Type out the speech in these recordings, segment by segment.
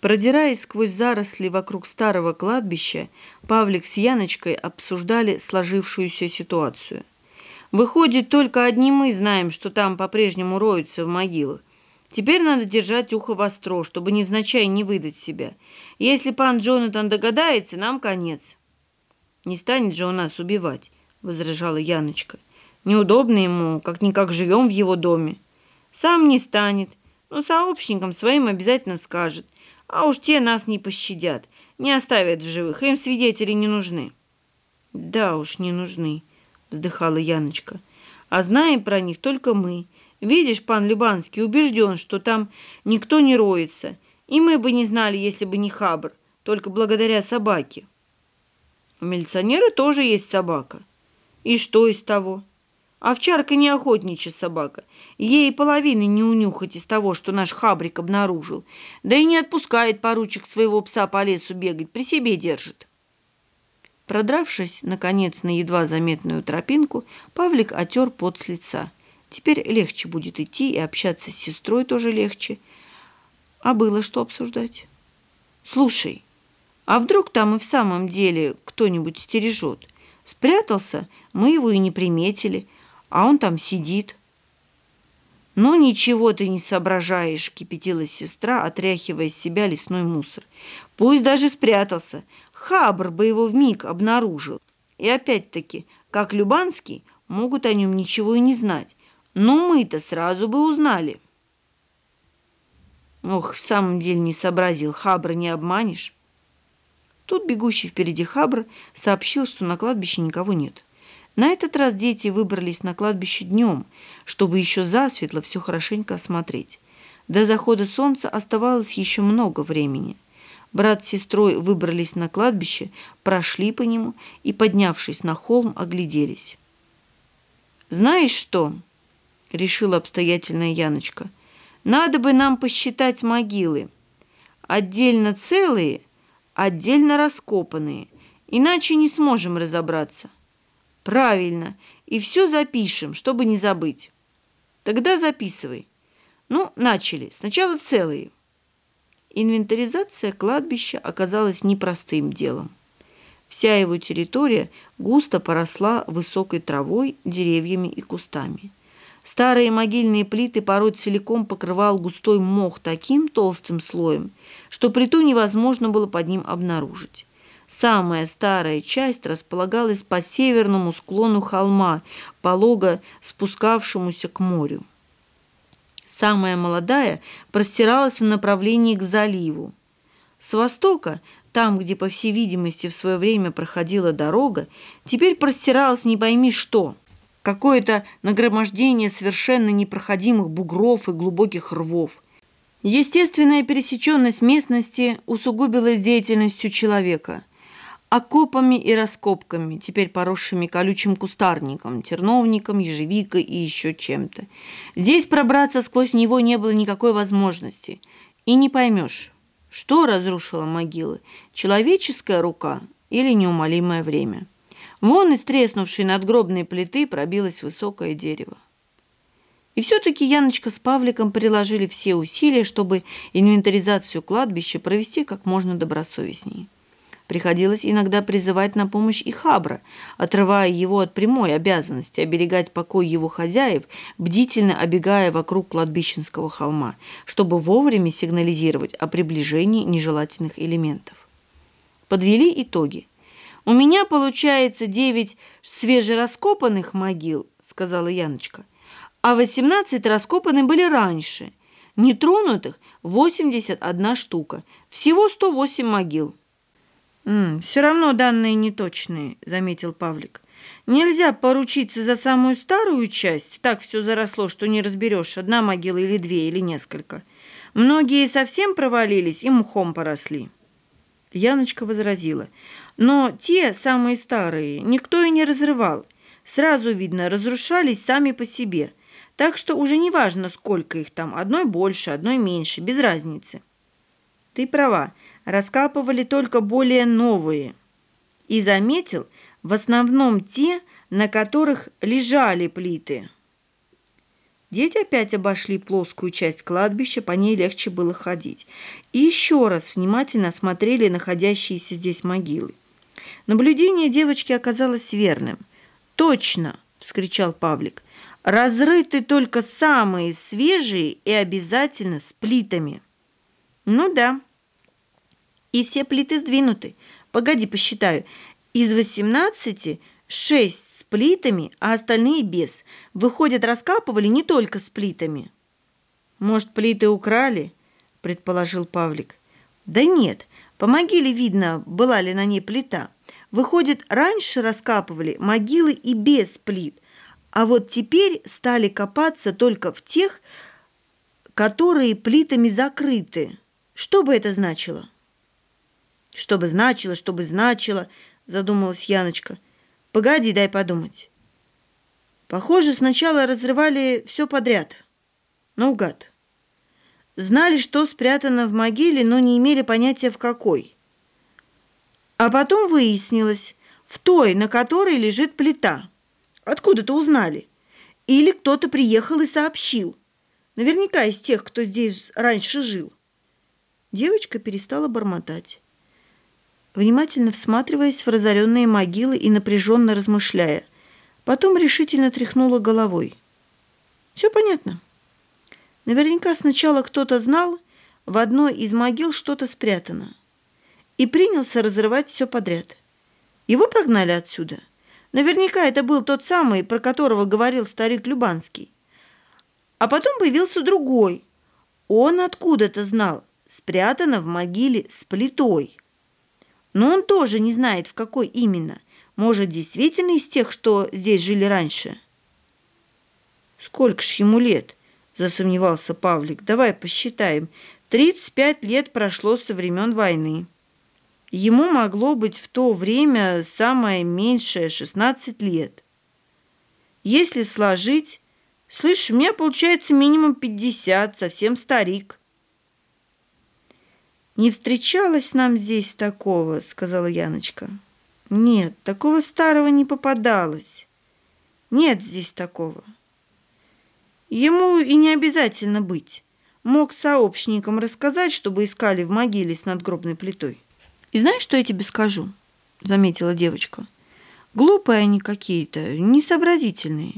Продираясь сквозь заросли вокруг старого кладбища, Павлик с Яночкой обсуждали сложившуюся ситуацию. «Выходит, только одни мы знаем, что там по-прежнему роются в могилах. Теперь надо держать ухо востро, чтобы невзначай не выдать себя. Если пан Джонатан догадается, нам конец». «Не станет же он нас убивать», — возражала Яночка. «Неудобно ему, как-никак живем в его доме». «Сам не станет, но сообщникам своим обязательно скажет». А уж те нас не пощадят, не оставят в живых, им свидетели не нужны. Да уж, не нужны, вздыхала Яночка. А знаем про них только мы. Видишь, пан Любанский убежден, что там никто не роется. И мы бы не знали, если бы не хабр, только благодаря собаке. У милиционера тоже есть собака. И что из того? Овчарка не охотничья собака. Ей половины не унюхать из того, что наш хабрик обнаружил. Да и не отпускает поручик своего пса по лесу бегать, при себе держит. Продравшись, наконец, на едва заметную тропинку, Павлик отер пот с лица. Теперь легче будет идти, и общаться с сестрой тоже легче. А было что обсуждать? Слушай, а вдруг там и в самом деле кто-нибудь стережет? Спрятался, мы его и не приметили – а он там сидит. «Ну, ничего ты не соображаешь», — кипятилась сестра, отряхивая с себя лесной мусор. «Пусть даже спрятался. Хабр бы его вмиг обнаружил. И опять-таки, как Любанский, могут о нем ничего и не знать. Но мы-то сразу бы узнали». Ох, в самом деле не сообразил, Хабра не обманешь. Тут бегущий впереди Хабр сообщил, что на кладбище никого нет. На этот раз дети выбрались на кладбище днем, чтобы еще засветло все хорошенько осмотреть. До захода солнца оставалось еще много времени. Брат с сестрой выбрались на кладбище, прошли по нему и, поднявшись на холм, огляделись. «Знаешь что?» — решила обстоятельная Яночка. «Надо бы нам посчитать могилы. Отдельно целые, отдельно раскопанные, иначе не сможем разобраться». Правильно. И все запишем, чтобы не забыть. Тогда записывай. Ну, начали. Сначала целые. Инвентаризация кладбища оказалась непростым делом. Вся его территория густо поросла высокой травой, деревьями и кустами. Старые могильные плиты порой целиком покрывал густой мох таким толстым слоем, что плиту невозможно было под ним обнаружить. Самая старая часть располагалась по северному склону холма, полого спускавшемуся к морю. Самая молодая простиралась в направлении к заливу. С востока, там, где, по всей видимости, в свое время проходила дорога, теперь простиралось не пойми что. Какое-то нагромождение совершенно непроходимых бугров и глубоких рвов. Естественная пересеченность местности усугубилась деятельностью человека – окопами и раскопками, теперь поросшими колючим кустарником, терновником, ежевикой и еще чем-то. Здесь пробраться сквозь него не было никакой возможности. И не поймешь, что разрушило могилы, человеческая рука или неумолимое время. Вон из треснувшей надгробной плиты пробилось высокое дерево. И все-таки Яночка с Павликом приложили все усилия, чтобы инвентаризацию кладбища провести как можно добросовестнее. Приходилось иногда призывать на помощь и Хабра, отрывая его от прямой обязанности оберегать покой его хозяев, бдительно обегая вокруг кладбищенского холма, чтобы вовремя сигнализировать о приближении нежелательных элементов. Подвели итоги. «У меня получается девять свежераскопанных могил», — сказала Яночка, «а восемнадцать раскопаны были раньше. Нетронутых — восемьдесят одна штука. Всего сто восемь могил». «М, «Все равно данные неточные», — заметил Павлик. «Нельзя поручиться за самую старую часть. Так все заросло, что не разберешь, одна могила или две, или несколько. Многие совсем провалились и мхом поросли». Яночка возразила. «Но те, самые старые, никто и не разрывал. Сразу видно, разрушались сами по себе. Так что уже не важно, сколько их там, одной больше, одной меньше, без разницы». «Ты права раскапывали только более новые. И заметил, в основном те, на которых лежали плиты. Дети опять обошли плоскую часть кладбища, по ней легче было ходить. И еще раз внимательно осмотрели находящиеся здесь могилы. Наблюдение девочки оказалось верным. «Точно!» – вскричал Павлик. «Разрыты только самые свежие и обязательно с плитами». «Ну да». «И все плиты сдвинуты. Погоди, посчитаю. Из восемнадцати шесть с плитами, а остальные без. Выходит, раскапывали не только с плитами». «Может, плиты украли?» – предположил Павлик. «Да нет, по могиле видно, была ли на ней плита». Выходит, раньше раскапывали могилы и без плит, а вот теперь стали копаться только в тех, которые плитами закрыты. Что бы это значило? Что бы значило, что бы значило, задумалась Яночка. Погоди, дай подумать. Похоже, сначала разрывали все подряд. Наугад. Знали, что спрятано в могиле, но не имели понятия в какой – а потом выяснилось, в той, на которой лежит плита. Откуда-то узнали. Или кто-то приехал и сообщил. Наверняка из тех, кто здесь раньше жил. Девочка перестала бормотать, внимательно всматриваясь в разоренные могилы и напряженно размышляя. Потом решительно тряхнула головой. Все понятно. Наверняка сначала кто-то знал, в одной из могил что-то спрятано и принялся разрывать все подряд. Его прогнали отсюда. Наверняка это был тот самый, про которого говорил старик Любанский. А потом появился другой. Он откуда-то знал, спрятано в могиле с плитой. Но он тоже не знает, в какой именно. Может, действительно из тех, что здесь жили раньше? Сколько ж ему лет? Засомневался Павлик. Давай посчитаем. 35 лет прошло со времен войны. Ему могло быть в то время самое меньшее 16 лет. Если сложить, слышь, у меня получается минимум 50, совсем старик. «Не встречалось нам здесь такого», — сказала Яночка. «Нет, такого старого не попадалось. Нет здесь такого. Ему и не обязательно быть. Мог сообщникам рассказать, чтобы искали в могиле с надгробной плитой». «И знаешь, что я тебе скажу?» – заметила девочка. «Глупые они какие-то, несообразительные.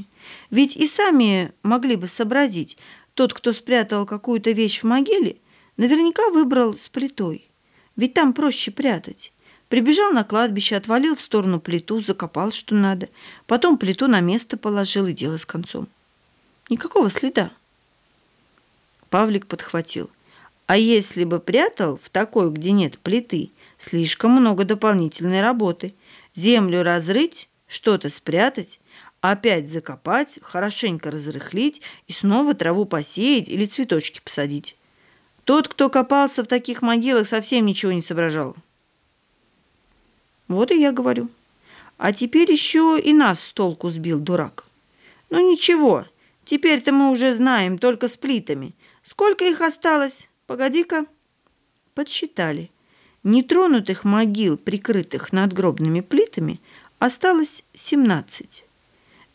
Ведь и сами могли бы сообразить. Тот, кто спрятал какую-то вещь в могиле, наверняка выбрал с плитой. Ведь там проще прятать. Прибежал на кладбище, отвалил в сторону плиту, закопал, что надо. Потом плиту на место положил и дело с концом. Никакого следа. Павлик подхватил. А если бы прятал в такой, где нет плиты – Слишком много дополнительной работы. Землю разрыть, что-то спрятать, опять закопать, хорошенько разрыхлить и снова траву посеять или цветочки посадить. Тот, кто копался в таких могилах, совсем ничего не соображал. Вот и я говорю. А теперь еще и нас с толку сбил дурак. Ну ничего, теперь-то мы уже знаем, только с плитами. Сколько их осталось? Погоди-ка. Подсчитали. Нетронутых могил, прикрытых надгробными плитами, осталось 17.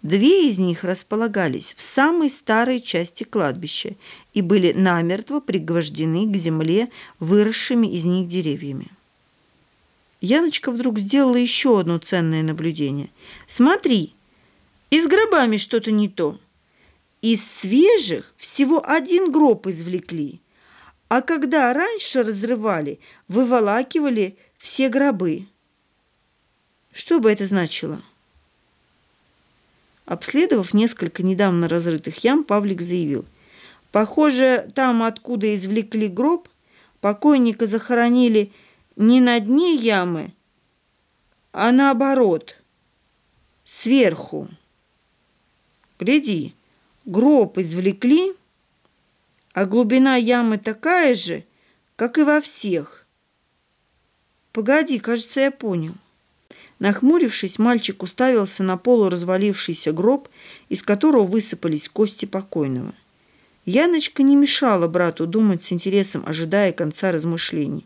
Две из них располагались в самой старой части кладбища и были намертво пригвождены к земле выросшими из них деревьями. Яночка вдруг сделала еще одно ценное наблюдение. «Смотри, и с гробами что-то не то. Из свежих всего один гроб извлекли, а когда раньше разрывали, выволакивали все гробы. Что бы это значило? Обследовав несколько недавно разрытых ям, Павлик заявил. Похоже, там, откуда извлекли гроб, покойника захоронили не на дне ямы, а наоборот, сверху. Гляди, гроб извлекли, а глубина ямы такая же, как и во всех. Погоди, кажется, я понял. Нахмурившись, мальчик уставился на полуразвалившийся гроб, из которого высыпались кости покойного. Яночка не мешала брату думать с интересом, ожидая конца размышлений.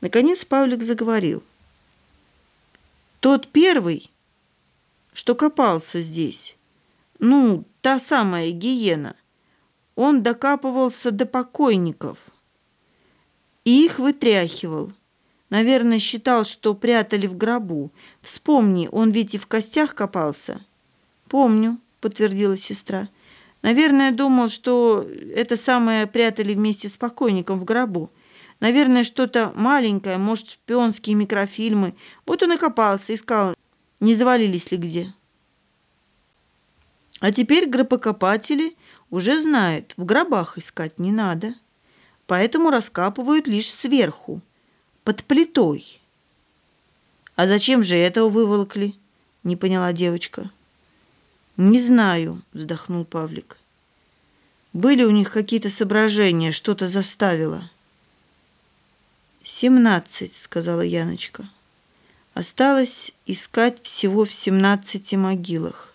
Наконец Павлик заговорил. «Тот первый, что копался здесь, ну, та самая гиена, он докапывался до покойников и их вытряхивал. Наверное, считал, что прятали в гробу. Вспомни, он ведь и в костях копался. Помню, подтвердила сестра. Наверное, думал, что это самое прятали вместе с покойником в гробу. Наверное, что-то маленькое, может, шпионские микрофильмы. Вот он и копался, искал, не завалились ли где. А теперь гробокопатели уже знают, в гробах искать не надо. Поэтому раскапывают лишь сверху, под плитой. «А зачем же этого выволокли?» – не поняла девочка. «Не знаю», – вздохнул Павлик. «Были у них какие-то соображения, что-то заставило». «Семнадцать», — сказала Яночка. «Осталось искать всего в семнадцати могилах».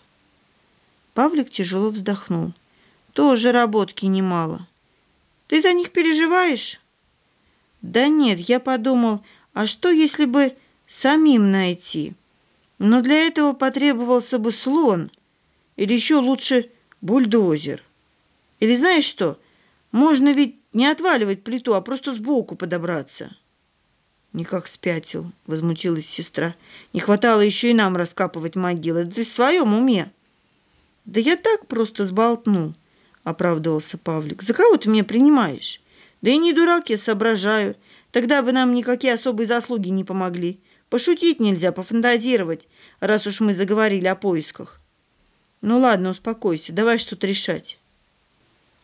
Павлик тяжело вздохнул. Тоже работки немало. Ты за них переживаешь? Да нет, я подумал, а что, если бы самим найти? Но для этого потребовался бы слон. Или еще лучше бульдозер. Или знаешь что? Можно ведь не отваливать плиту, а просто сбоку подобраться. Никак спятил, возмутилась сестра. Не хватало еще и нам раскапывать могилы. Да ты в своем уме. «Да я так просто сболтну», — оправдывался Павлик. «За кого ты меня принимаешь? Да и не дурак я соображаю. Тогда бы нам никакие особые заслуги не помогли. Пошутить нельзя, пофантазировать, раз уж мы заговорили о поисках». «Ну ладно, успокойся, давай что-то решать».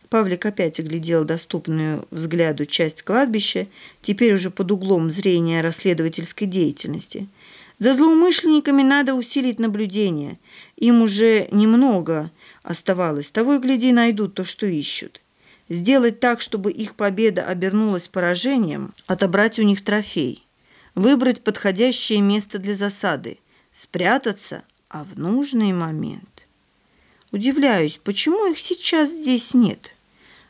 Павлик опять оглядел доступную взгляду часть кладбища, теперь уже под углом зрения расследовательской деятельности — за злоумышленниками надо усилить наблюдение. Им уже немного оставалось. Того и гляди, найдут то, что ищут. Сделать так, чтобы их победа обернулась поражением, отобрать у них трофей. Выбрать подходящее место для засады. Спрятаться, а в нужный момент. Удивляюсь, почему их сейчас здесь нет?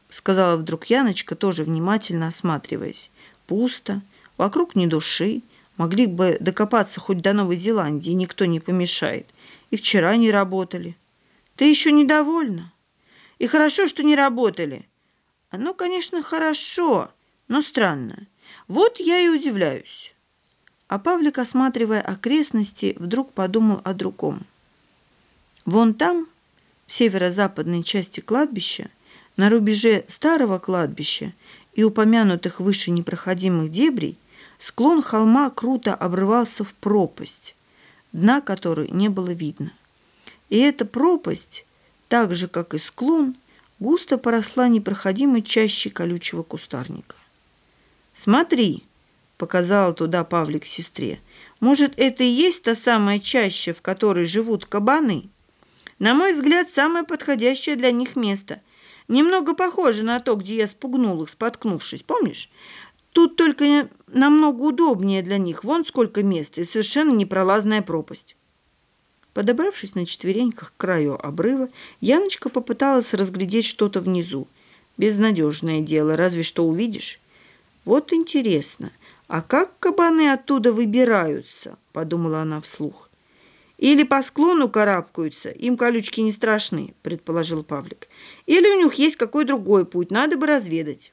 Сказала вдруг Яночка, тоже внимательно осматриваясь. Пусто, вокруг ни души. Могли бы докопаться хоть до Новой Зеландии, никто не помешает. И вчера не работали. Ты еще недовольна? И хорошо, что не работали. Оно, конечно, хорошо, но странно. Вот я и удивляюсь. А Павлик, осматривая окрестности, вдруг подумал о другом. Вон там, в северо-западной части кладбища, на рубеже старого кладбища и упомянутых выше непроходимых дебрей, Склон холма круто обрывался в пропасть, дна которой не было видно. И эта пропасть, так же, как и склон, густо поросла непроходимой чаще колючего кустарника. «Смотри!» — показала туда Павлик сестре. «Может, это и есть та самая чаща, в которой живут кабаны? На мой взгляд, самое подходящее для них место. Немного похоже на то, где я спугнул их, споткнувшись, помнишь? Тут только намного удобнее для них. Вон сколько мест и совершенно непролазная пропасть. Подобравшись на четвереньках к краю обрыва, Яночка попыталась разглядеть что-то внизу. Безнадежное дело, разве что увидишь. Вот интересно, а как кабаны оттуда выбираются? Подумала она вслух. Или по склону карабкаются, им колючки не страшны, предположил Павлик. Или у них есть какой другой путь, надо бы разведать.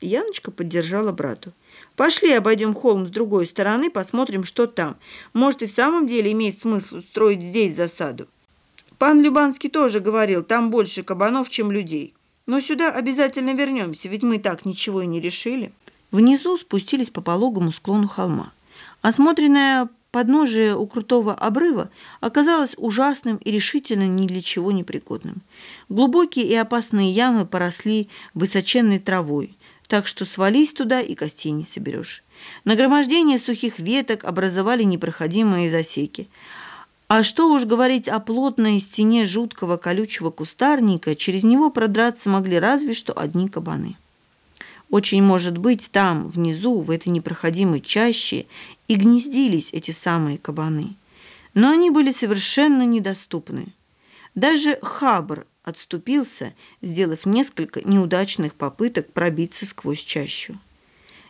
Яночка поддержала брату. «Пошли обойдем холм с другой стороны, посмотрим, что там. Может, и в самом деле имеет смысл устроить здесь засаду. Пан Любанский тоже говорил, там больше кабанов, чем людей. Но сюда обязательно вернемся, ведь мы так ничего и не решили». Внизу спустились по пологому склону холма. Осмотренное подножие у крутого обрыва оказалось ужасным и решительно ни для чего не пригодным. Глубокие и опасные ямы поросли высоченной травой так что свались туда и костей не соберешь. Нагромождение сухих веток образовали непроходимые засеки. А что уж говорить о плотной стене жуткого колючего кустарника, через него продраться могли разве что одни кабаны. Очень может быть, там, внизу, в этой непроходимой чаще, и гнездились эти самые кабаны. Но они были совершенно недоступны. Даже Хабр отступился, сделав несколько неудачных попыток пробиться сквозь чащу.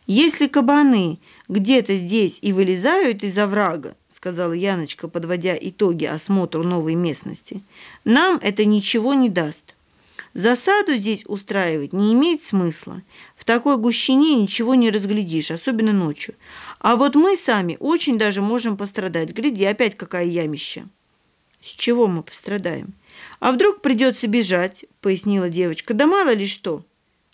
«Если кабаны где-то здесь и вылезают из оврага, — сказала Яночка, подводя итоги осмотру новой местности, — нам это ничего не даст. Засаду здесь устраивать не имеет смысла. В такой гущине ничего не разглядишь, особенно ночью. А вот мы сами очень даже можем пострадать. Гляди, опять какая ямища. С чего мы пострадаем? А вдруг придется бежать, пояснила девочка. Да мало ли что.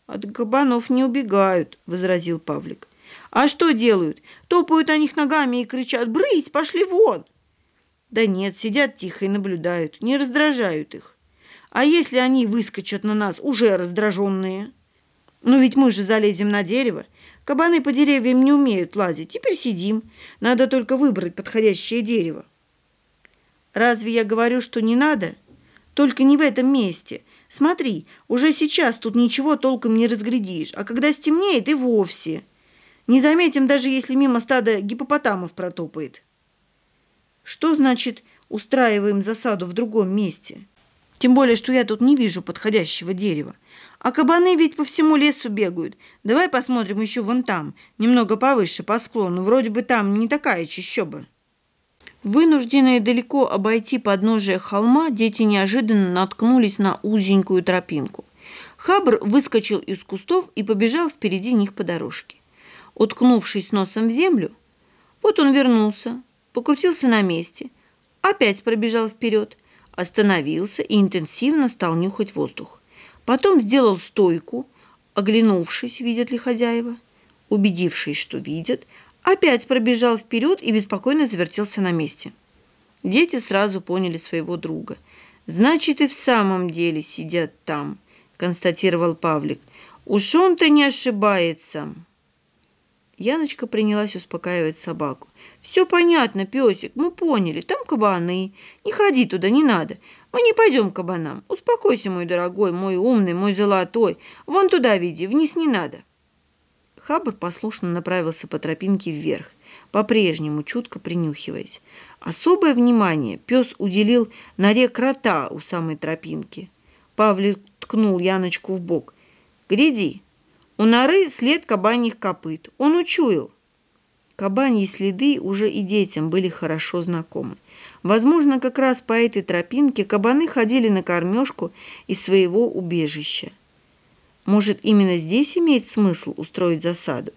От кабанов не убегают, возразил Павлик. А что делают? Топают на них ногами и кричат «Брысь, пошли вон!» Да нет, сидят тихо и наблюдают, не раздражают их. А если они выскочат на нас, уже раздраженные? Ну ведь мы же залезем на дерево. Кабаны по деревьям не умеют лазить. Теперь сидим. Надо только выбрать подходящее дерево. Разве я говорю, что не надо? Только не в этом месте. Смотри, уже сейчас тут ничего толком не разглядишь, а когда стемнеет и вовсе. Не заметим, даже если мимо стада гипопотамов протопает. Что значит устраиваем засаду в другом месте? Тем более, что я тут не вижу подходящего дерева. А кабаны ведь по всему лесу бегают. Давай посмотрим еще вон там, немного повыше по склону. Вроде бы там не такая чащоба. Вынужденные далеко обойти подножие холма, дети неожиданно наткнулись на узенькую тропинку. Хабр выскочил из кустов и побежал впереди них по дорожке. Уткнувшись носом в землю, вот он вернулся, покрутился на месте, опять пробежал вперед – остановился и интенсивно стал нюхать воздух. Потом сделал стойку, оглянувшись, видят ли хозяева. Убедившись, что видят, опять пробежал вперед и беспокойно завертелся на месте. Дети сразу поняли своего друга. «Значит, и в самом деле сидят там», — констатировал Павлик. «Уж он-то не ошибается». Яночка принялась успокаивать собаку. «Все понятно, песик, мы поняли. Там кабаны. Не ходи туда, не надо. Мы не пойдем к кабанам. Успокойся, мой дорогой, мой умный, мой золотой. Вон туда веди, вниз не надо». Хабр послушно направился по тропинке вверх, по-прежнему чутко принюхиваясь. Особое внимание пес уделил норе крота у самой тропинки. Павлик ткнул Яночку в бок. «Гляди, у норы след кабаньих копыт. Он учуял. Кабаньи следы уже и детям были хорошо знакомы. Возможно, как раз по этой тропинке кабаны ходили на кормежку из своего убежища. Может, именно здесь имеет смысл устроить засаду?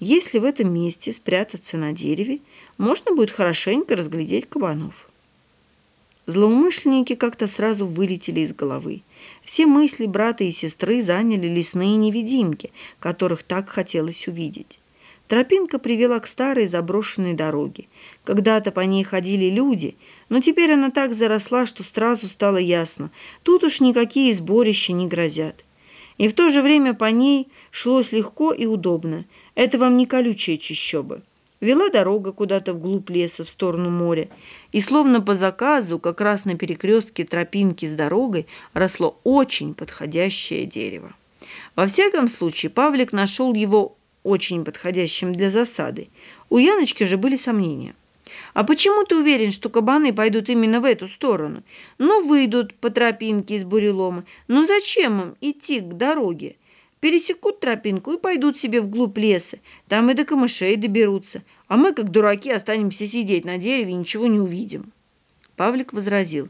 Если в этом месте спрятаться на дереве, можно будет хорошенько разглядеть кабанов. Злоумышленники как-то сразу вылетели из головы. Все мысли брата и сестры заняли лесные невидимки, которых так хотелось увидеть. Тропинка привела к старой заброшенной дороге. Когда-то по ней ходили люди, но теперь она так заросла, что сразу стало ясно, тут уж никакие сборища не грозят. И в то же время по ней шлось легко и удобно. Это вам не колючая чащоба. Вела дорога куда-то вглубь леса в сторону моря, и словно по заказу, как раз на перекрестке тропинки с дорогой, росло очень подходящее дерево. Во всяком случае, Павлик нашел его очень подходящим для засады. У Яночки же были сомнения. «А почему ты уверен, что кабаны пойдут именно в эту сторону? Ну, выйдут по тропинке из бурелома. Ну, зачем им идти к дороге? Пересекут тропинку и пойдут себе вглубь леса. Там и до камышей доберутся. А мы, как дураки, останемся сидеть на дереве и ничего не увидим». Павлик возразил.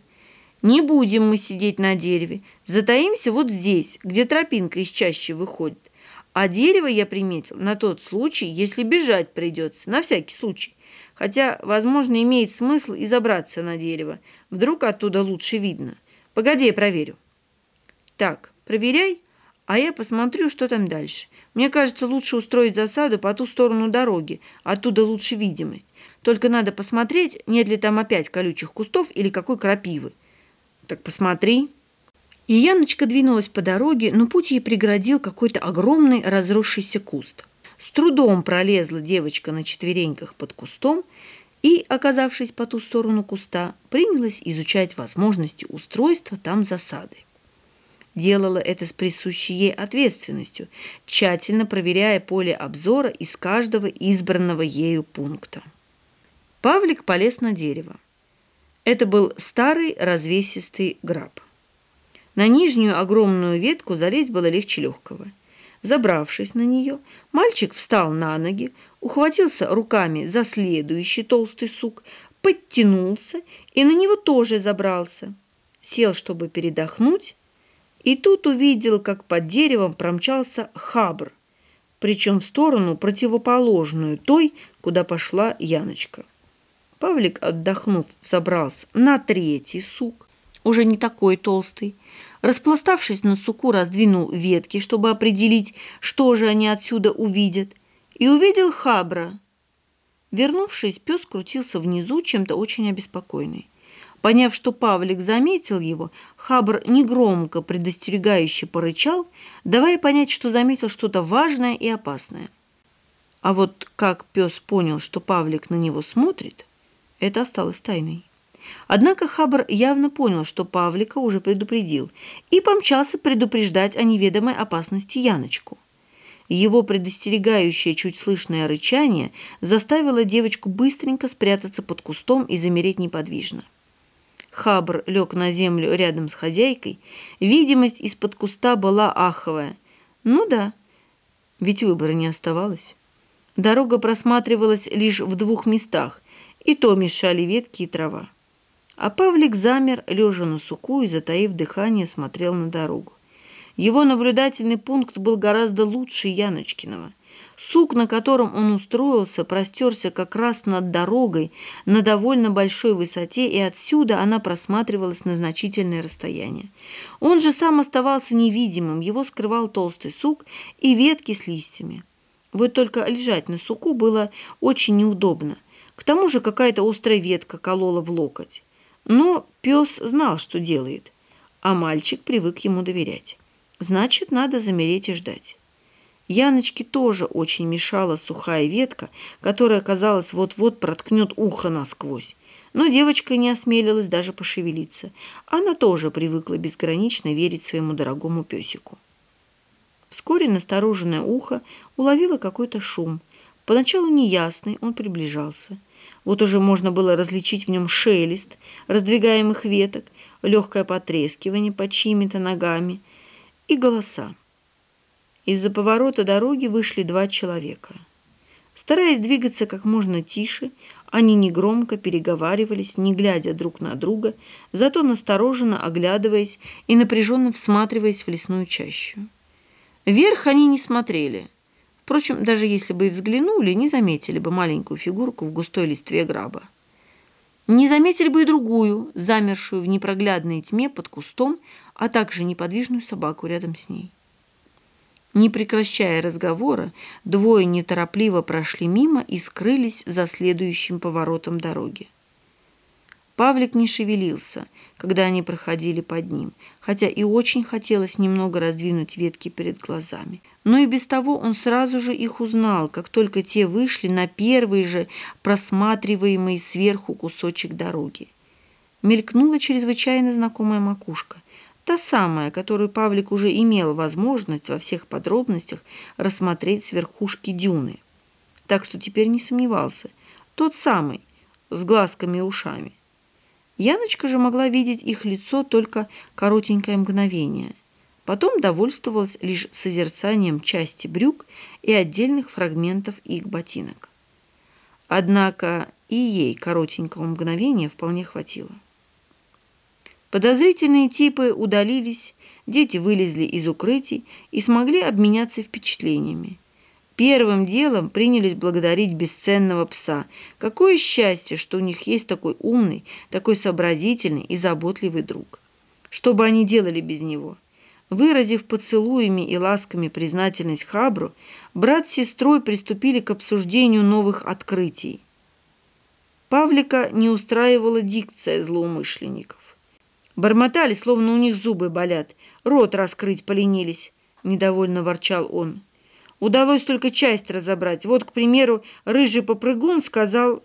«Не будем мы сидеть на дереве. Затаимся вот здесь, где тропинка из чащи выходит. А дерево я приметил на тот случай, если бежать придется, на всякий случай. Хотя, возможно, имеет смысл и забраться на дерево. Вдруг оттуда лучше видно. Погоди, я проверю. Так, проверяй, а я посмотрю, что там дальше. Мне кажется, лучше устроить засаду по ту сторону дороги, оттуда лучше видимость. Только надо посмотреть, нет ли там опять колючих кустов или какой крапивы. Так посмотри. И Яночка двинулась по дороге, но путь ей преградил какой-то огромный разросшийся куст. С трудом пролезла девочка на четвереньках под кустом и, оказавшись по ту сторону куста, принялась изучать возможности устройства там засады. Делала это с присущей ей ответственностью, тщательно проверяя поле обзора из каждого избранного ею пункта. Павлик полез на дерево. Это был старый развесистый граб. На нижнюю огромную ветку залезть было легче легкого. Забравшись на нее, мальчик встал на ноги, ухватился руками за следующий толстый сук, подтянулся и на него тоже забрался. Сел, чтобы передохнуть, И тут увидел, как под деревом промчался хабр, причем в сторону противоположную той, куда пошла Яночка. Павлик, отдохнув, забрался на третий сук, уже не такой толстый. Распластавшись на суку, раздвинул ветки, чтобы определить, что же они отсюда увидят, и увидел хабра. Вернувшись, пес крутился внизу, чем-то очень обеспокоенный. Поняв, что Павлик заметил его, Хабр негромко предостерегающе порычал, давая понять, что заметил что-то важное и опасное. А вот как пес понял, что Павлик на него смотрит, это осталось тайной. Однако Хабр явно понял, что Павлика уже предупредил, и помчался предупреждать о неведомой опасности Яночку. Его предостерегающее чуть слышное рычание заставило девочку быстренько спрятаться под кустом и замереть неподвижно. Хабр лег на землю рядом с хозяйкой. Видимость из-под куста была аховая. Ну да, ведь выбора не оставалось. Дорога просматривалась лишь в двух местах, и то мешали ветки и трава. А Павлик замер, лежа на суку и, затаив дыхание, смотрел на дорогу. Его наблюдательный пункт был гораздо лучше Яночкиного. Сук, на котором он устроился, простерся как раз над дорогой на довольно большой высоте, и отсюда она просматривалась на значительное расстояние. Он же сам оставался невидимым, его скрывал толстый сук и ветки с листьями. Вот только лежать на суку было очень неудобно. К тому же какая-то острая ветка колола в локоть. Но пес знал, что делает, а мальчик привык ему доверять. Значит, надо замереть и ждать. Яночке тоже очень мешала сухая ветка, которая, казалось, вот-вот проткнет ухо насквозь. Но девочка не осмелилась даже пошевелиться. Она тоже привыкла безгранично верить своему дорогому песику. Вскоре настороженное ухо уловило какой-то шум. Поначалу неясный, он приближался. Вот уже можно было различить в нем шелест раздвигаемых веток, легкое потрескивание под чьими-то ногами и голоса. Из-за поворота дороги вышли два человека. Стараясь двигаться как можно тише, они негромко переговаривались, не глядя друг на друга, зато настороженно оглядываясь и напряженно всматриваясь в лесную чащу. Вверх они не смотрели. Впрочем, даже если бы и взглянули, не заметили бы маленькую фигурку в густой листве граба. Не заметили бы и другую, замершую в непроглядной тьме под кустом, а также неподвижную собаку рядом с ней. Не прекращая разговора, двое неторопливо прошли мимо и скрылись за следующим поворотом дороги. Павлик не шевелился, когда они проходили под ним, хотя и очень хотелось немного раздвинуть ветки перед глазами. Но и без того он сразу же их узнал, как только те вышли на первый же просматриваемый сверху кусочек дороги. Мелькнула чрезвычайно знакомая макушка, Та самая, которую Павлик уже имел возможность во всех подробностях рассмотреть с верхушки дюны. Так что теперь не сомневался. Тот самый, с глазками и ушами. Яночка же могла видеть их лицо только коротенькое мгновение. Потом довольствовалась лишь созерцанием части брюк и отдельных фрагментов их ботинок. Однако и ей коротенького мгновения вполне хватило. Подозрительные типы удалились, дети вылезли из укрытий и смогли обменяться впечатлениями. Первым делом принялись благодарить бесценного пса. Какое счастье, что у них есть такой умный, такой сообразительный и заботливый друг. Что бы они делали без него? Выразив поцелуями и ласками признательность Хабру, брат с сестрой приступили к обсуждению новых открытий. Павлика не устраивала дикция злоумышленников. Бормотали, словно у них зубы болят. Рот раскрыть поленились, — недовольно ворчал он. Удалось только часть разобрать. Вот, к примеру, рыжий попрыгун сказал...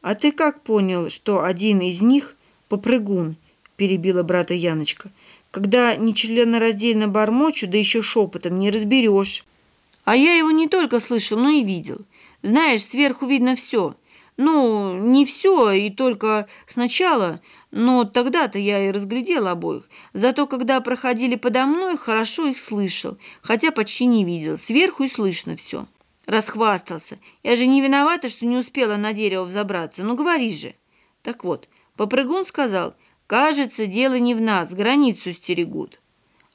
«А ты как понял, что один из них — попрыгун?» — перебила брата Яночка. «Когда нечленораздельно бормочу, да еще шепотом, не разберешь». «А я его не только слышал, но и видел. Знаешь, сверху видно все. Ну, не все, и только сначала, но тогда-то я и разглядел обоих. Зато когда проходили подо мной, хорошо их слышал, хотя почти не видел. Сверху и слышно все. Расхвастался. Я же не виновата, что не успела на дерево взобраться. Ну, говори же. Так вот, попрыгун сказал, кажется, дело не в нас, границу стерегут.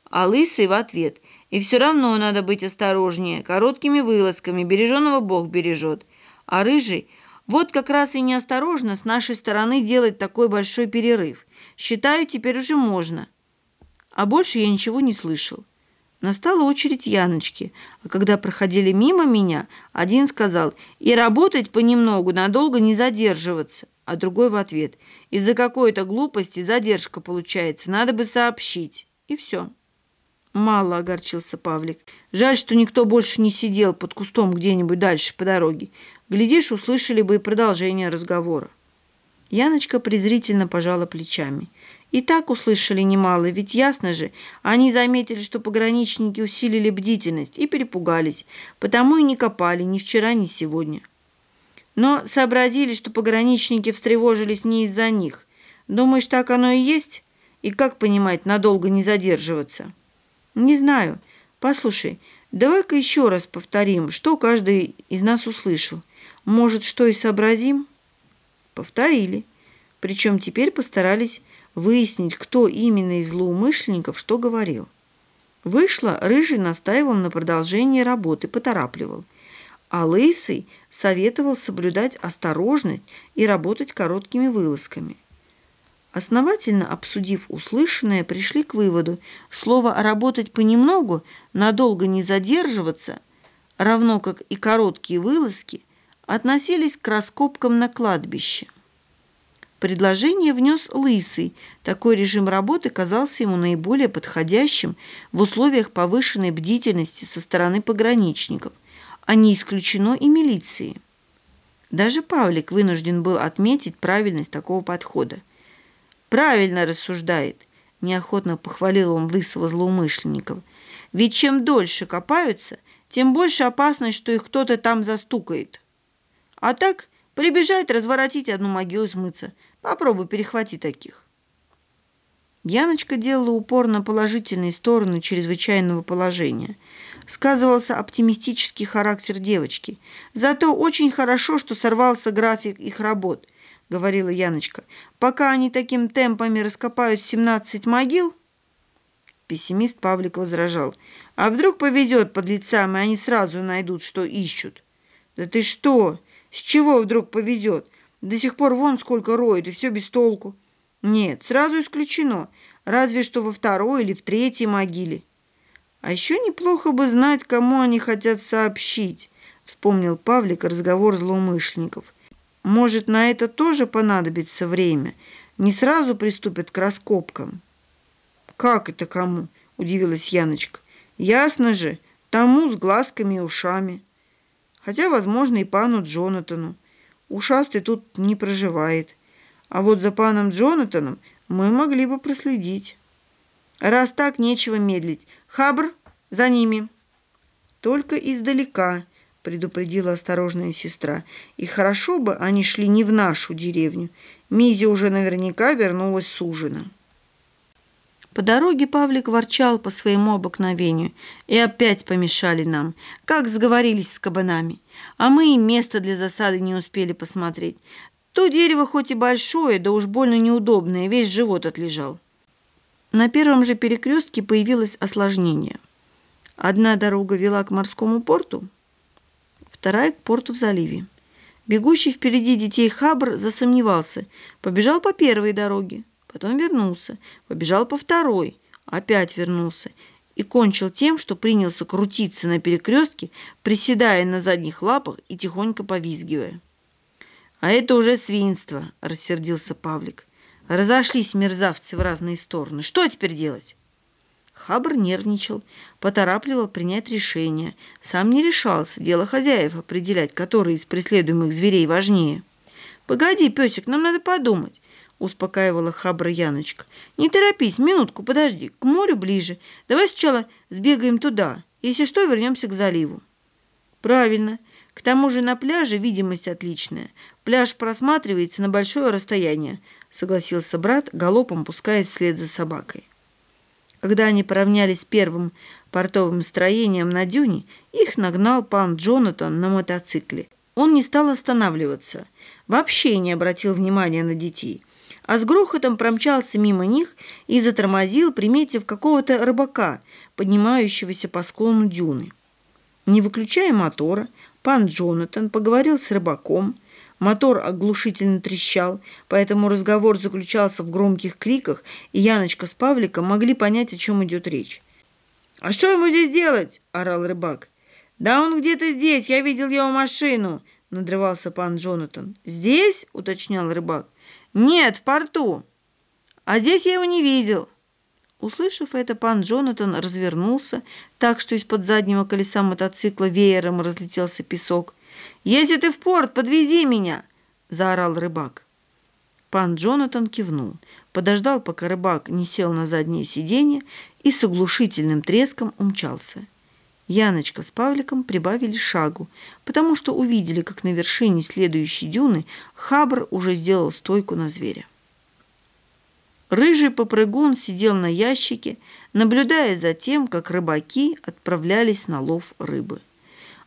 А Лысый в ответ. И все равно надо быть осторожнее. Короткими вылазками береженого Бог бережет. А Рыжий... Вот как раз и неосторожно с нашей стороны делать такой большой перерыв. Считаю, теперь уже можно. А больше я ничего не слышал. Настала очередь Яночки, а когда проходили мимо меня, один сказал «И работать понемногу, надолго не задерживаться», а другой в ответ «Из-за какой-то глупости задержка получается, надо бы сообщить». И все. Мало огорчился Павлик. Жаль, что никто больше не сидел под кустом где-нибудь дальше по дороге. Глядишь, услышали бы и продолжение разговора. Яночка презрительно пожала плечами. И так услышали немало, ведь ясно же, они заметили, что пограничники усилили бдительность и перепугались, потому и не копали ни вчера, ни сегодня. Но сообразили, что пограничники встревожились не из-за них. Думаешь, так оно и есть? И как понимать, надолго не задерживаться? Не знаю. Послушай, давай-ка еще раз повторим, что каждый из нас услышал. Может, что и сообразим? Повторили. Причем теперь постарались выяснить, кто именно из злоумышленников что говорил. Вышло, Рыжий настаивал на продолжении работы, поторапливал. А Лысый советовал соблюдать осторожность и работать короткими вылазками. Основательно обсудив услышанное, пришли к выводу, слово «работать понемногу», «надолго не задерживаться», равно как и короткие вылазки, относились к раскопкам на кладбище. Предложение внес Лысый. Такой режим работы казался ему наиболее подходящим в условиях повышенной бдительности со стороны пограничников, а не исключено и милиции. Даже Павлик вынужден был отметить правильность такого подхода. «Правильно рассуждает», – неохотно похвалил он лысого злоумышленников. «Ведь чем дольше копаются, тем больше опасность, что их кто-то там застукает. А так прибежать, разворотить одну могилу и смыться – Попробуй перехвати таких. Яночка делала упор на положительные стороны чрезвычайного положения. Сказывался оптимистический характер девочки. Зато очень хорошо, что сорвался график их работ, говорила Яночка. Пока они таким темпами раскопают 17 могил... Пессимист Павлик возражал. А вдруг повезет под лицам, и они сразу найдут, что ищут? Да ты что? С чего вдруг повезет? До сих пор вон сколько роют, и все без толку. Нет, сразу исключено. Разве что во второй или в третьей могиле. А еще неплохо бы знать, кому они хотят сообщить, вспомнил Павлик разговор злоумышленников. Может, на это тоже понадобится время. Не сразу приступят к раскопкам. Как это кому? Удивилась Яночка. Ясно же, тому с глазками и ушами. Хотя, возможно, и пану Джонатану. Ушастый тут не проживает. А вот за паном Джонатаном мы могли бы проследить. Раз так, нечего медлить. Хабр, за ними. Только издалека, предупредила осторожная сестра. И хорошо бы они шли не в нашу деревню. Мизи уже наверняка вернулась с ужина. По дороге Павлик ворчал по своему обыкновению. И опять помешали нам, как сговорились с кабанами. А мы и место для засады не успели посмотреть. То дерево хоть и большое, да уж больно неудобное, весь живот отлежал. На первом же перекрестке появилось осложнение. Одна дорога вела к морскому порту, вторая к порту в заливе. Бегущий впереди детей Хабр засомневался, побежал по первой дороге, потом вернулся, побежал по второй, опять вернулся и кончил тем, что принялся крутиться на перекрестке, приседая на задних лапах и тихонько повизгивая. «А это уже свинство», — рассердился Павлик. Разошлись мерзавцы в разные стороны. Что теперь делать? Хабр нервничал, поторапливал принять решение. Сам не решался, дело хозяев определять, который из преследуемых зверей важнее. «Погоди, песик, нам надо подумать успокаивала хабра Яночка. «Не торопись, минутку, подожди, к морю ближе. Давай сначала сбегаем туда, если что, вернемся к заливу». «Правильно. К тому же на пляже видимость отличная. Пляж просматривается на большое расстояние», согласился брат, галопом пускаясь вслед за собакой. Когда они поравнялись первым портовым строением на дюне, их нагнал пан Джонатан на мотоцикле. Он не стал останавливаться, вообще не обратил внимания на детей – а с грохотом промчался мимо них и затормозил, приметив какого-то рыбака, поднимающегося по склону дюны. Не выключая мотора, пан Джонатан поговорил с рыбаком. Мотор оглушительно трещал, поэтому разговор заключался в громких криках, и Яночка с Павликом могли понять, о чем идет речь. «А что ему здесь делать?» – орал рыбак. «Да он где-то здесь, я видел его машину», – надрывался пан Джонатан. «Здесь?» – уточнял рыбак. «Нет, в порту. А здесь я его не видел». Услышав это, пан Джонатан развернулся так, что из-под заднего колеса мотоцикла веером разлетелся песок. «Если ты в порт, подвези меня!» – заорал рыбак. Пан Джонатан кивнул, подождал, пока рыбак не сел на заднее сиденье и с оглушительным треском умчался. Яночка с Павликом прибавили шагу, потому что увидели, как на вершине следующей дюны Хабр уже сделал стойку на зверя. Рыжий попрыгун сидел на ящике, наблюдая за тем, как рыбаки отправлялись на лов рыбы.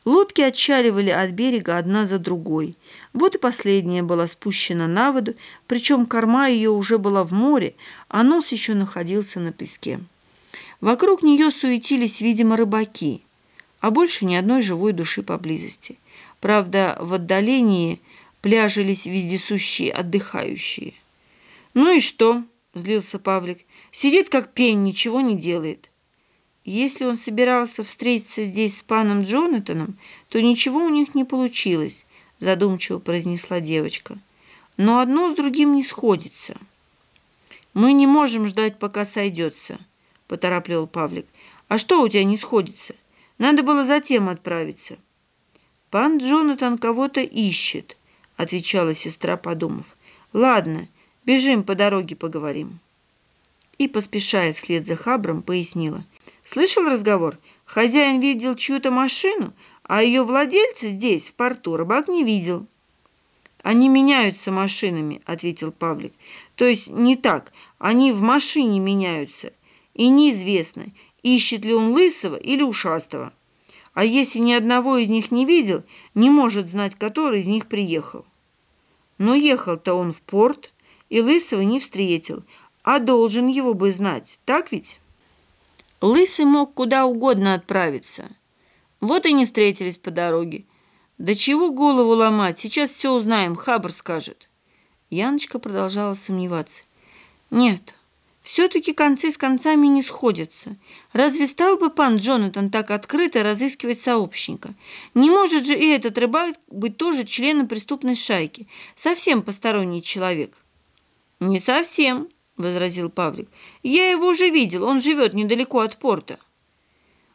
Лодки отчаливали от берега одна за другой. Вот и последняя была спущена на воду, причем корма ее уже была в море, а нос еще находился на песке. Вокруг нее суетились, видимо, рыбаки – а больше ни одной живой души поблизости. Правда, в отдалении пляжились вездесущие отдыхающие. «Ну и что?» – злился Павлик. «Сидит как пень, ничего не делает». Если он собирался встретиться здесь с паном Джонатаном, то ничего у них не получилось, задумчиво произнесла девочка. Но одно с другим не сходится. Мы не можем ждать, пока сойдется, поторапливал Павлик. А что у тебя не сходится? Надо было затем отправиться. Пан Джонатан кого-то ищет, отвечала сестра, подумав. Ладно, бежим по дороге поговорим. И, поспешая вслед за Хабром, пояснила. Слышал разговор? Хозяин видел чью-то машину, а ее владельца здесь, в порту, рыбак не видел. «Они меняются машинами», — ответил Павлик. «То есть не так, они в машине меняются. И неизвестно, ищет ли он лысого или ушастого. А если ни одного из них не видел, не может знать, который из них приехал. Но ехал-то он в порт, и лысого не встретил, а должен его бы знать, так ведь? Лысый мог куда угодно отправиться. Вот и не встретились по дороге. Да чего голову ломать, сейчас все узнаем, Хабр скажет. Яночка продолжала сомневаться. Нет, все-таки концы с концами не сходятся. Разве стал бы пан Джонатан так открыто разыскивать сообщника? Не может же и этот рыбак быть тоже членом преступной шайки. Совсем посторонний человек. «Не совсем», — возразил Павлик. «Я его уже видел, он живет недалеко от порта».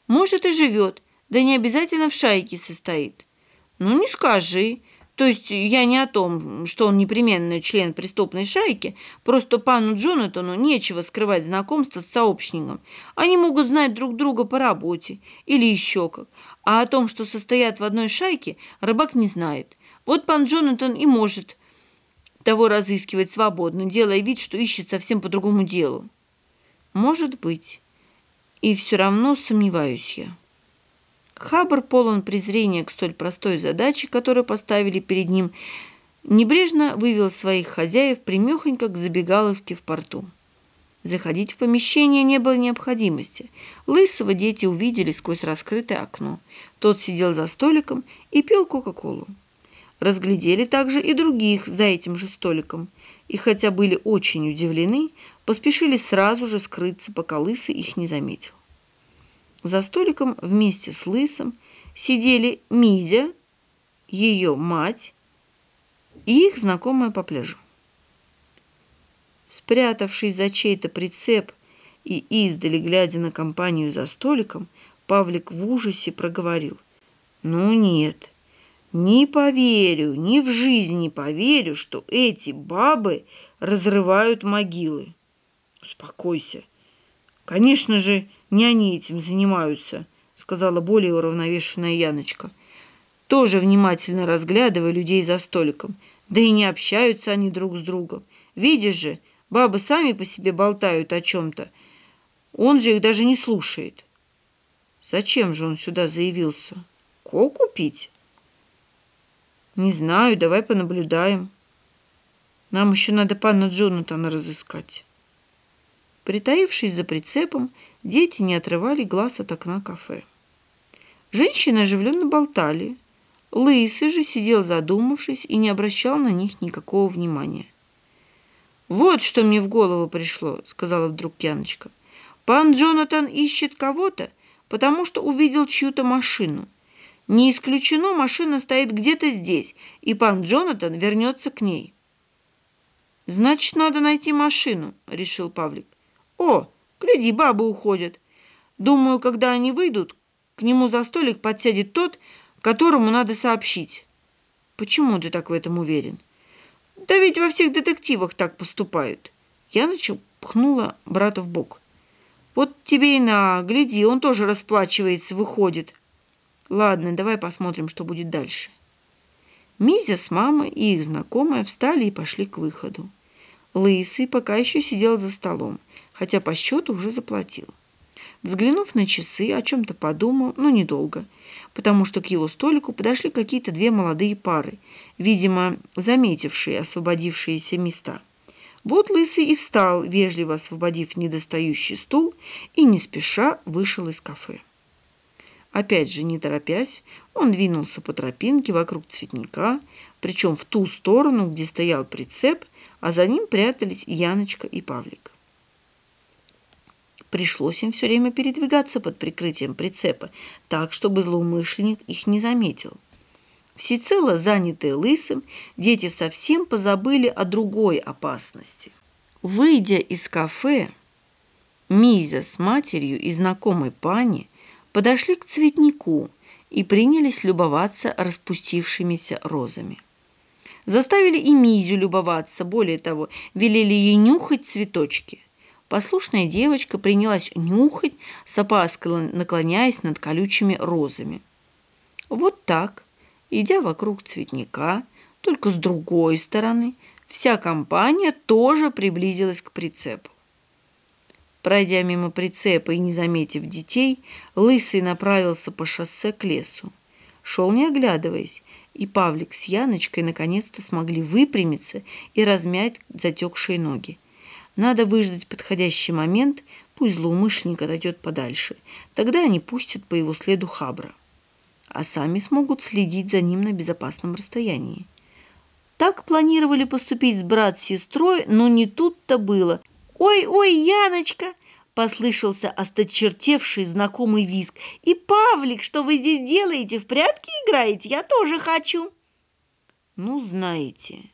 «Может, и живет, да не обязательно в шайке состоит». «Ну, не скажи. То есть я не о том, что он непременный член преступной шайки, просто пану Джонатану нечего скрывать знакомство с сообщником. Они могут знать друг друга по работе или еще как. А о том, что состоят в одной шайке, рыбак не знает. Вот пан Джонатан и может того разыскивать свободно, делая вид, что ищет совсем по другому делу. Может быть. И все равно сомневаюсь я. Хабр полон презрения к столь простой задаче, которую поставили перед ним, небрежно вывел своих хозяев примехонько к забегаловке в порту. Заходить в помещение не было необходимости. Лысого дети увидели сквозь раскрытое окно. Тот сидел за столиком и пил Кока-Колу. Разглядели также и других за этим же столиком. И хотя были очень удивлены, поспешили сразу же скрыться, пока Лысый их не заметил. За столиком вместе с Лысом сидели Мизя, ее мать и их знакомая по пляжу. Спрятавшись за чей-то прицеп и издали, глядя на компанию за столиком, Павлик в ужасе проговорил. «Ну нет, не поверю, ни в жизни не поверю, что эти бабы разрывают могилы». «Успокойся. Конечно же, не они этим занимаются, сказала более уравновешенная Яночка, тоже внимательно разглядывая людей за столиком. Да и не общаются они друг с другом. Видишь же, бабы сами по себе болтают о чем-то. Он же их даже не слушает. Зачем же он сюда заявился? Коку пить? Не знаю, давай понаблюдаем. Нам еще надо пана Джонатана разыскать. Притаившись за прицепом, дети не отрывали глаз от окна кафе. Женщины оживленно болтали. Лысый же сидел задумавшись и не обращал на них никакого внимания. «Вот что мне в голову пришло», — сказала вдруг Яночка. «Пан Джонатан ищет кого-то, потому что увидел чью-то машину. Не исключено, машина стоит где-то здесь, и пан Джонатан вернется к ней». «Значит, надо найти машину», — решил Павлик. «О, гляди, бабы уходят. Думаю, когда они выйдут, к нему за столик подсядет тот, которому надо сообщить». «Почему ты так в этом уверен?» «Да ведь во всех детективах так поступают». Яночка пхнула брата в бок. «Вот тебе и на, гляди, он тоже расплачивается, выходит». «Ладно, давай посмотрим, что будет дальше». Мизя с мамой и их знакомая встали и пошли к выходу. Лысый пока еще сидел за столом, хотя по счету уже заплатил. Взглянув на часы, о чем-то подумал, но недолго, потому что к его столику подошли какие-то две молодые пары, видимо, заметившие освободившиеся места. Вот Лысый и встал, вежливо освободив недостающий стул, и не спеша вышел из кафе. Опять же, не торопясь, он двинулся по тропинке вокруг цветника, причем в ту сторону, где стоял прицеп – а за ним прятались Яночка и Павлик. Пришлось им все время передвигаться под прикрытием прицепа, так, чтобы злоумышленник их не заметил. Всецело занятые лысым, дети совсем позабыли о другой опасности. Выйдя из кафе, Мизя с матерью и знакомой пани подошли к цветнику и принялись любоваться распустившимися розами. Заставили и Мизю любоваться, более того, велели ей нюхать цветочки. Послушная девочка принялась нюхать, с опаской наклоняясь над колючими розами. Вот так, идя вокруг цветника, только с другой стороны, вся компания тоже приблизилась к прицепу. Пройдя мимо прицепа и не заметив детей, Лысый направился по шоссе к лесу. Шел не оглядываясь, и Павлик с Яночкой наконец-то смогли выпрямиться и размять затекшие ноги. Надо выждать подходящий момент, пусть злоумышленник отойдет подальше. Тогда они пустят по его следу Хабра. А сами смогут следить за ним на безопасном расстоянии. Так планировали поступить с брат с сестрой, но не тут-то было. «Ой-ой, Яночка!» послышался осточертевший знакомый визг. «И, Павлик, что вы здесь делаете? В прятки играете? Я тоже хочу!» «Ну, знаете,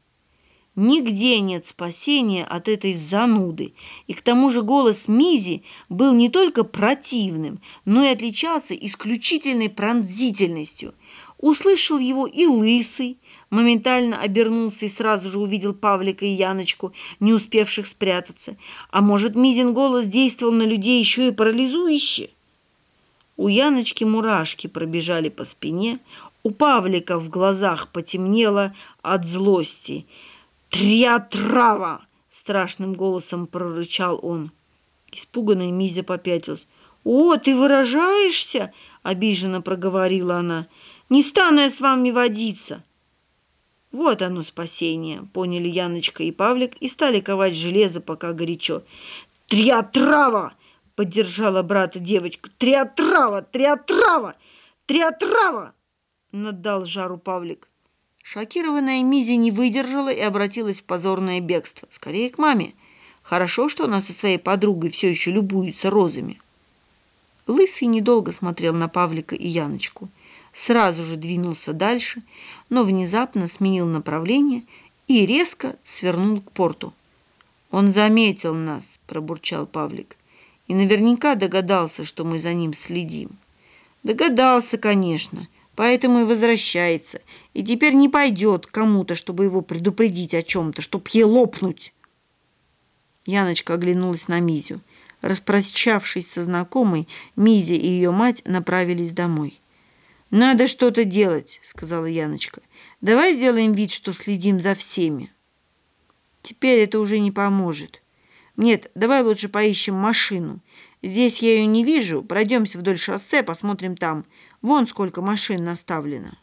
нигде нет спасения от этой зануды. И к тому же голос Мизи был не только противным, но и отличался исключительной пронзительностью. Услышал его и лысый, моментально обернулся и сразу же увидел Павлика и Яночку, не успевших спрятаться. А может, Мизин голос действовал на людей еще и парализующе? У Яночки мурашки пробежали по спине, у Павлика в глазах потемнело от злости. «Триатрава!» – страшным голосом прорычал он. Испуганная Мизя попятилась. «О, ты выражаешься?» – обиженно проговорила она. «Не стану я с вами водиться!» Вот оно спасение, поняли Яночка и Павлик и стали ковать железо, пока горячо. «Триотрава!» — поддержала брата девочка. «Триотрава! Триотрава! Триотрава!» — наддал жару Павлик. Шокированная Мизи не выдержала и обратилась в позорное бегство. Скорее к маме. Хорошо, что она со своей подругой все еще любуется розами. Лысый недолго смотрел на Павлика и Яночку — сразу же двинулся дальше, но внезапно сменил направление и резко свернул к порту. «Он заметил нас», – пробурчал Павлик, – «и наверняка догадался, что мы за ним следим». «Догадался, конечно, поэтому и возвращается, и теперь не пойдет кому-то, чтобы его предупредить о чем-то, чтоб ей лопнуть». Яночка оглянулась на Мизю. Распрощавшись со знакомой, Мизя и ее мать направились домой. «Надо что-то делать», — сказала Яночка. «Давай сделаем вид, что следим за всеми». «Теперь это уже не поможет. Нет, давай лучше поищем машину. Здесь я ее не вижу. Пройдемся вдоль шоссе, посмотрим там. Вон сколько машин наставлено».